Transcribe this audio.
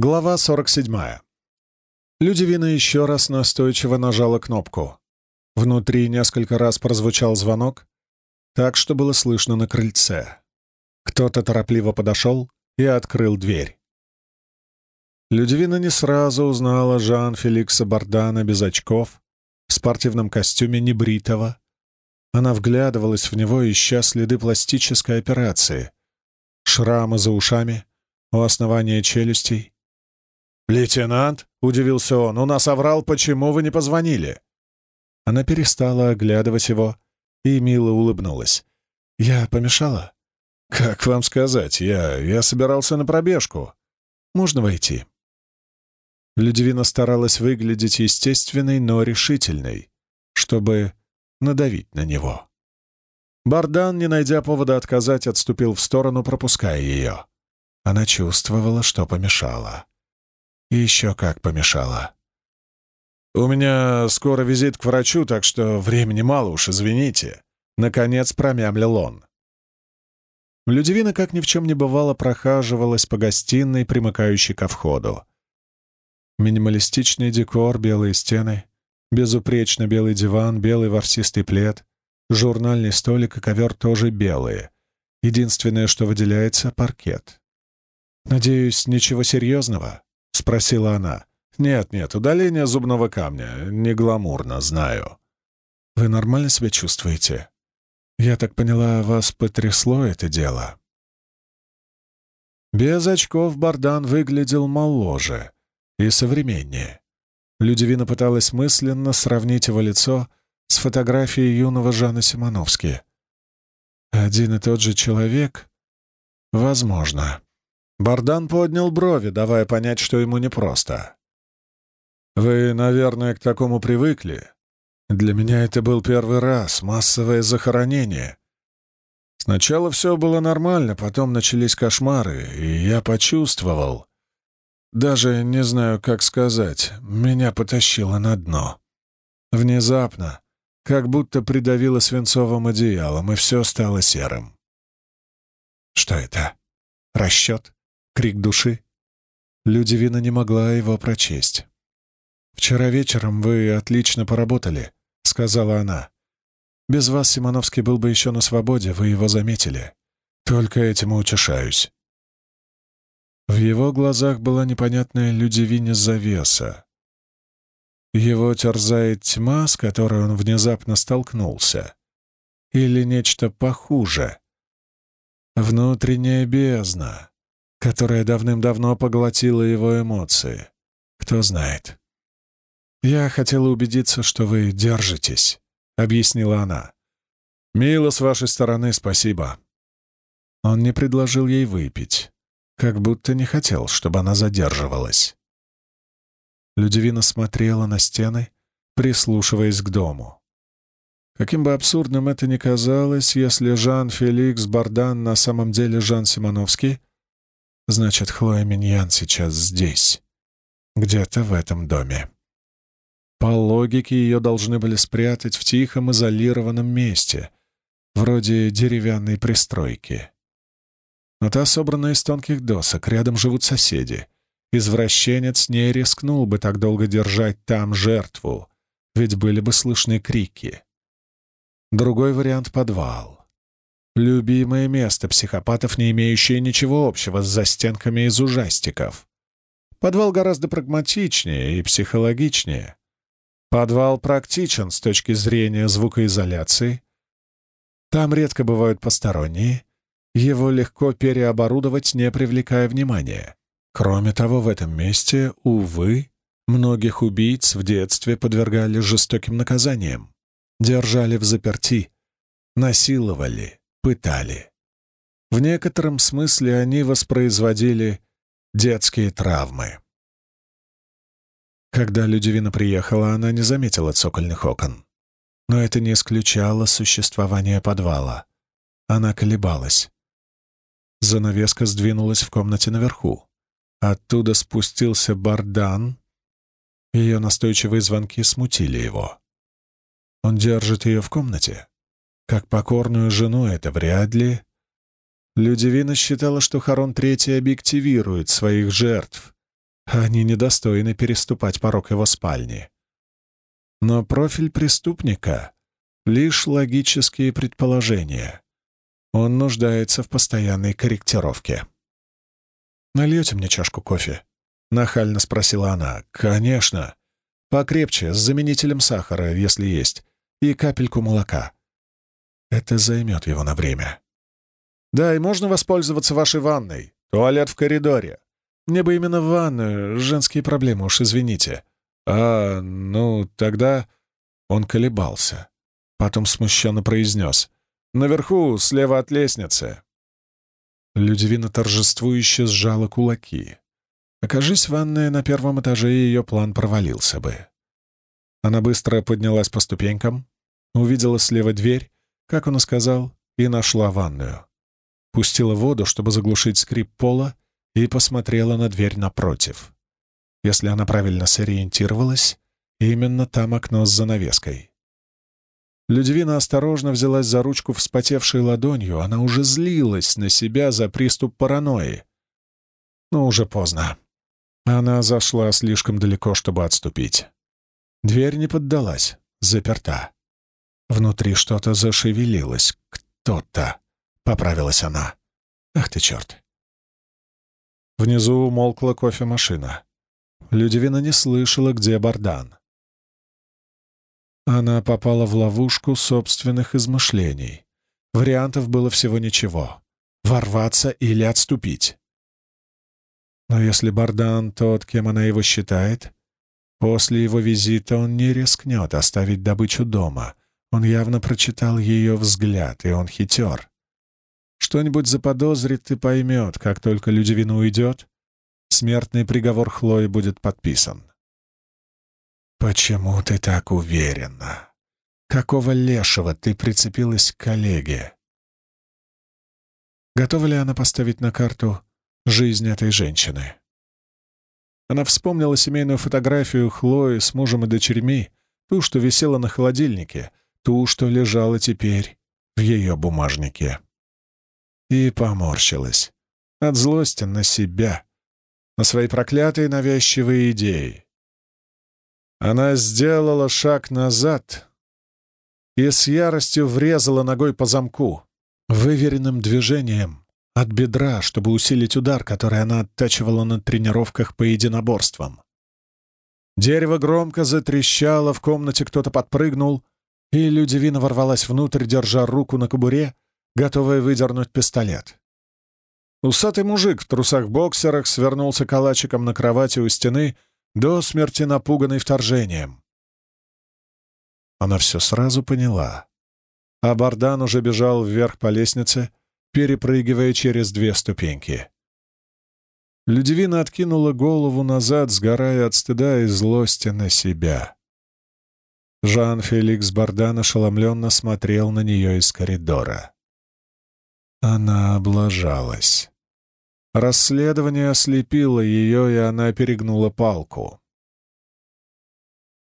Глава 47. Людивина еще раз настойчиво нажала кнопку. Внутри несколько раз прозвучал звонок, так что было слышно на крыльце. Кто-то торопливо подошел и открыл дверь. Людивина не сразу узнала Жан-Феликса Бардана без очков, в спортивном костюме небритого. Она вглядывалась в него, ища следы пластической операции. Шрамы за ушами, у основания челюстей. «Лейтенант?» — удивился он. «У нас оврал, почему вы не позвонили?» Она перестала оглядывать его и мило улыбнулась. «Я помешала?» «Как вам сказать? Я... я собирался на пробежку. Можно войти?» Людивина старалась выглядеть естественной, но решительной, чтобы надавить на него. Бардан, не найдя повода отказать, отступил в сторону, пропуская ее. Она чувствовала, что помешала. И еще как помешала. «У меня скоро визит к врачу, так что времени мало уж, извините», — наконец промямлил он. Людивина, как ни в чем не бывало, прохаживалась по гостиной, примыкающей ко входу. Минималистичный декор, белые стены, безупречно белый диван, белый ворсистый плед, журнальный столик и ковер тоже белые. Единственное, что выделяется — паркет. «Надеюсь, ничего серьезного?» — спросила она. «Нет-нет, удаление зубного камня. Не гламурно, знаю». «Вы нормально себя чувствуете? Я так поняла, вас потрясло это дело?» Без очков Бардан выглядел моложе, и современнее. Людивина пыталась мысленно сравнить его лицо с фотографией юного Жана Симоновски. Один и тот же человек? Возможно. Бардан поднял брови, давая понять, что ему непросто. «Вы, наверное, к такому привыкли. Для меня это был первый раз, массовое захоронение. Сначала все было нормально, потом начались кошмары, и я почувствовал, даже не знаю, как сказать. Меня потащило на дно. Внезапно, как будто придавило свинцовым одеялом, и все стало серым. Что это? Расчет? Крик души? Людивина не могла его прочесть. «Вчера вечером вы отлично поработали», — сказала она. «Без вас Симоновский был бы еще на свободе, вы его заметили. Только этим утешаюсь. В его глазах была непонятная людивине завеса. Его терзает тьма, с которой он внезапно столкнулся. Или нечто похуже. Внутренняя бездна, которая давным-давно поглотила его эмоции. Кто знает. «Я хотела убедиться, что вы держитесь», — объяснила она. «Мило с вашей стороны, спасибо». Он не предложил ей выпить как будто не хотел, чтобы она задерживалась. Людивина смотрела на стены, прислушиваясь к дому. Каким бы абсурдным это ни казалось, если Жан-Феликс Бардан на самом деле Жан Симоновский, значит, Хлоя Миньян сейчас здесь, где-то в этом доме. По логике ее должны были спрятать в тихом изолированном месте, вроде деревянной пристройки но та собрана из тонких досок, рядом живут соседи. Извращенец не рискнул бы так долго держать там жертву, ведь были бы слышны крики. Другой вариант — подвал. Любимое место психопатов, не имеющее ничего общего с застенками из ужастиков. Подвал гораздо прагматичнее и психологичнее. Подвал практичен с точки зрения звукоизоляции. Там редко бывают посторонние, его легко переоборудовать, не привлекая внимания. Кроме того, в этом месте, увы, многих убийц в детстве подвергали жестоким наказаниям, держали в заперти, насиловали, пытали. В некотором смысле они воспроизводили детские травмы. Когда Людивина приехала, она не заметила цокольных окон. Но это не исключало существование подвала. Она колебалась. Занавеска сдвинулась в комнате наверху. Оттуда спустился Бардан. Ее настойчивые звонки смутили его. Он держит ее в комнате. Как покорную жену это вряд ли. Людивина считала, что Харон Третий объективирует своих жертв, Они недостойны переступать порог его спальни. Но профиль преступника — лишь логические предположения. Он нуждается в постоянной корректировке. «Нальете мне чашку кофе?» — нахально спросила она. «Конечно. Покрепче, с заменителем сахара, если есть, и капельку молока. Это займет его на время». «Да, и можно воспользоваться вашей ванной. Туалет в коридоре. Мне бы именно в ванную. Женские проблемы, уж извините». «А, ну, тогда...» Он колебался. Потом смущенно произнес. «Наверху, слева от лестницы». Людивина торжествующе сжала кулаки. Окажись ванная на первом этаже, ее план провалился бы. Она быстро поднялась по ступенькам, увидела слева дверь, как он и сказал, и нашла ванную. Пустила воду, чтобы заглушить скрип пола, и посмотрела на дверь напротив. Если она правильно сориентировалась, именно там окно с занавеской. Людвина осторожно взялась за ручку вспотевшей ладонью, она уже злилась на себя за приступ паранойи. Но уже поздно. Она зашла слишком далеко, чтобы отступить. Дверь не поддалась, заперта. Внутри что-то зашевелилось. Кто-то. Поправилась она. Ах ты черт. Внизу умолкла кофемашина. Людивина не слышала, где Бардан. Она попала в ловушку собственных измышлений. Вариантов было всего ничего. Ворваться или отступить. Но если Бардан тот, кем она его считает, после его визита он не рискнет оставить добычу дома. Он явно прочитал ее взгляд, и он хитер. Что-нибудь заподозрит и поймет, как только Людивина уйдет, смертный приговор Хлои будет подписан. «Почему ты так уверена? Какого лешего ты прицепилась к коллеге?» Готова ли она поставить на карту жизнь этой женщины. Она вспомнила семейную фотографию Хлои с мужем и дочерьми, ту, что висела на холодильнике, ту, что лежала теперь в ее бумажнике. И поморщилась от злости на себя, на свои проклятые навязчивые идеи. Она сделала шаг назад и с яростью врезала ногой по замку. Выверенным движением от бедра, чтобы усилить удар, который она оттачивала на тренировках по единоборствам. Дерево громко затрещало, в комнате кто-то подпрыгнул, и Людивина ворвалась внутрь, держа руку на кобуре, готовая выдернуть пистолет. Усатый мужик в трусах-боксерах свернулся калачиком на кровати у стены, до смерти напуганный вторжением. Она все сразу поняла. А Бардан уже бежал вверх по лестнице, перепрыгивая через две ступеньки. Людивина откинула голову назад, сгорая от стыда и злости на себя. Жан-Феликс Бардан ошеломленно смотрел на нее из коридора. Она облажалась. Расследование ослепило ее, и она перегнула палку.